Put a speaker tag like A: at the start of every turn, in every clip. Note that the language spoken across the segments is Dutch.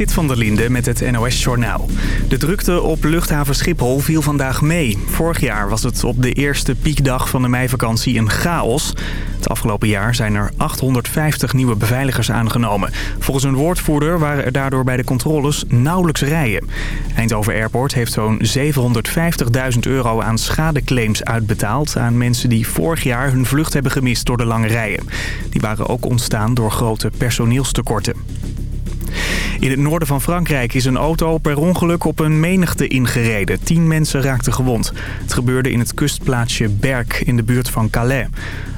A: Sit van der Linde met het NOS-journaal. De drukte op luchthaven Schiphol viel vandaag mee. Vorig jaar was het op de eerste piekdag van de meivakantie een chaos. Het afgelopen jaar zijn er 850 nieuwe beveiligers aangenomen. Volgens een woordvoerder waren er daardoor bij de controles nauwelijks rijen. Eindhoven Airport heeft zo'n 750.000 euro aan schadeclaims uitbetaald... aan mensen die vorig jaar hun vlucht hebben gemist door de lange rijen. Die waren ook ontstaan door grote personeelstekorten. In het noorden van Frankrijk is een auto per ongeluk op een menigte ingereden. Tien mensen raakten gewond. Het gebeurde in het kustplaatsje Berck in de buurt van Calais.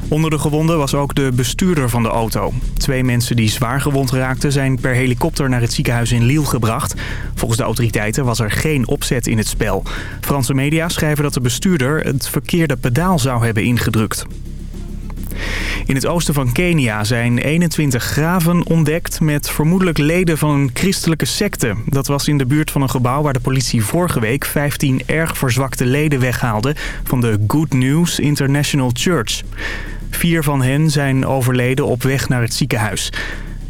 A: Onder de gewonden was ook de bestuurder van de auto. Twee mensen die zwaar gewond raakten zijn per helikopter naar het ziekenhuis in Lille gebracht. Volgens de autoriteiten was er geen opzet in het spel. Franse media schrijven dat de bestuurder het verkeerde pedaal zou hebben ingedrukt. In het oosten van Kenia zijn 21 graven ontdekt met vermoedelijk leden van een christelijke secte. Dat was in de buurt van een gebouw waar de politie vorige week 15 erg verzwakte leden weghaalde van de Good News International Church. Vier van hen zijn overleden op weg naar het ziekenhuis.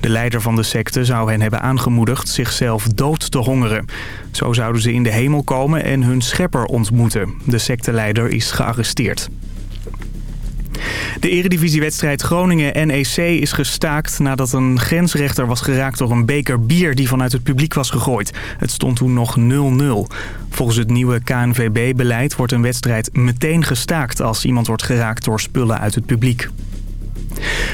A: De leider van de secte zou hen hebben aangemoedigd zichzelf dood te hongeren. Zo zouden ze in de hemel komen en hun schepper ontmoeten. De secteleider is gearresteerd. De eredivisiewedstrijd Groningen-NEC is gestaakt nadat een grensrechter was geraakt door een beker bier die vanuit het publiek was gegooid. Het stond toen nog 0-0. Volgens het nieuwe KNVB-beleid wordt een wedstrijd meteen gestaakt als iemand wordt geraakt door spullen uit het publiek.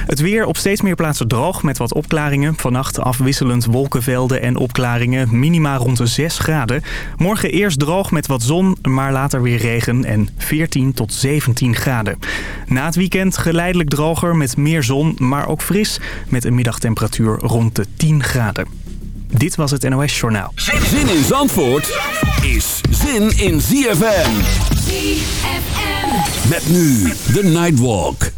A: Het weer op steeds meer plaatsen droog met wat opklaringen. Vannacht afwisselend wolkenvelden en opklaringen. Minima rond de 6 graden. Morgen eerst droog met wat zon, maar later weer regen en 14 tot 17 graden. Na het weekend geleidelijk droger met meer zon, maar ook fris. Met een middagtemperatuur rond de 10 graden. Dit was het NOS Journaal.
B: Zin in Zandvoort is zin in ZFM.
C: ZFM.
B: Met nu de Nightwalk.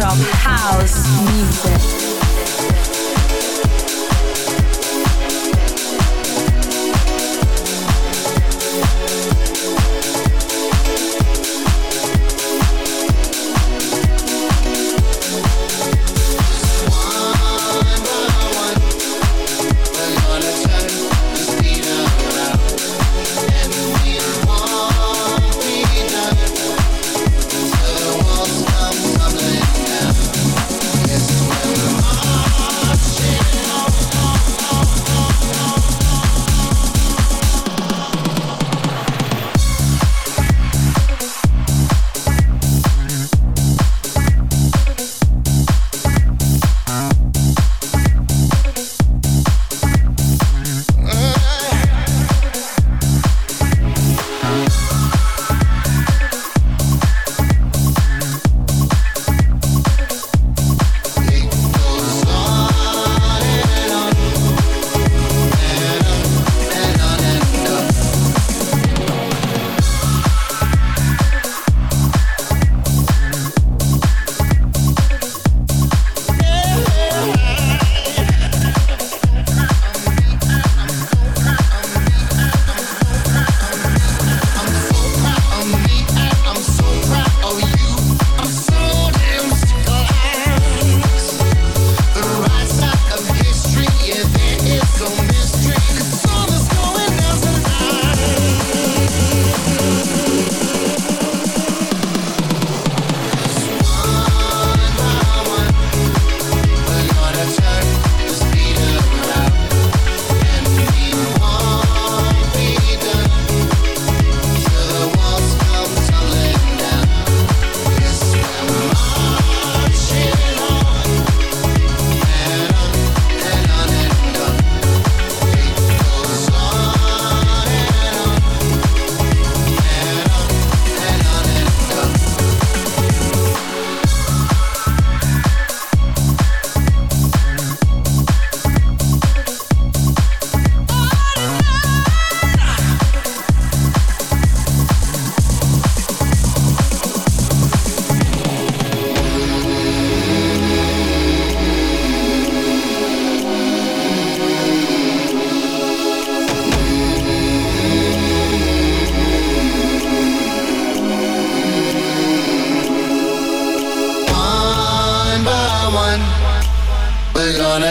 D: of house music.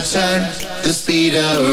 D: Turn the speed around,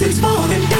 E: six for
F: the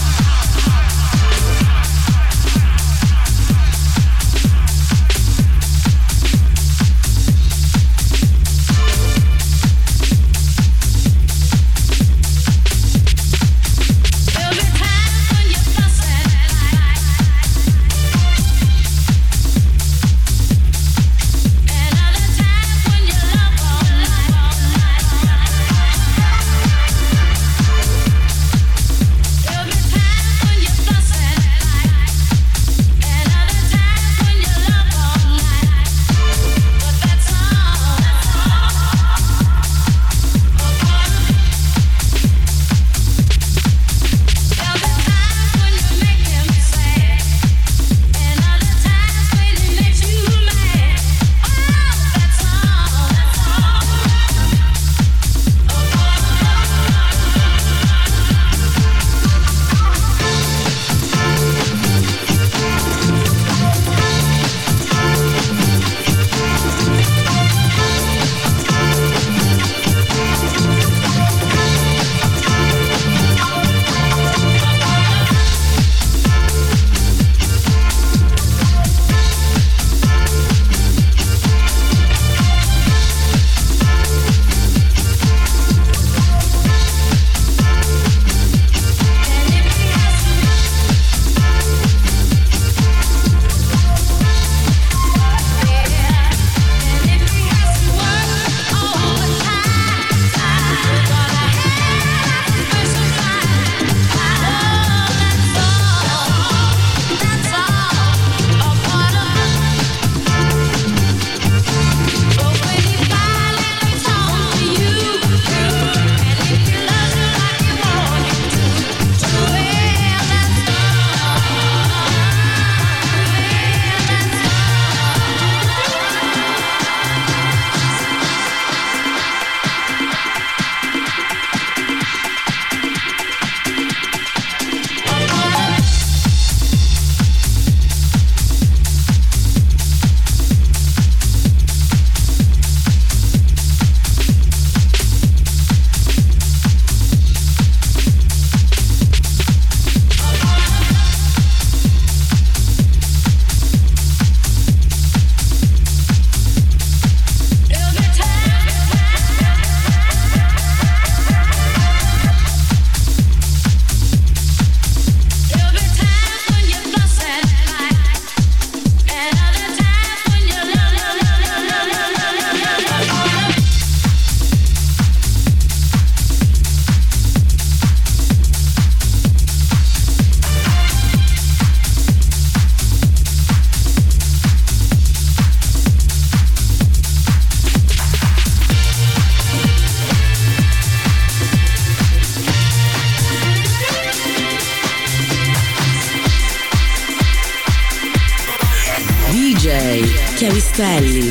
G: Sally.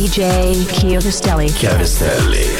H: DJ
I: Chiavistelli.
B: Chiavestelli.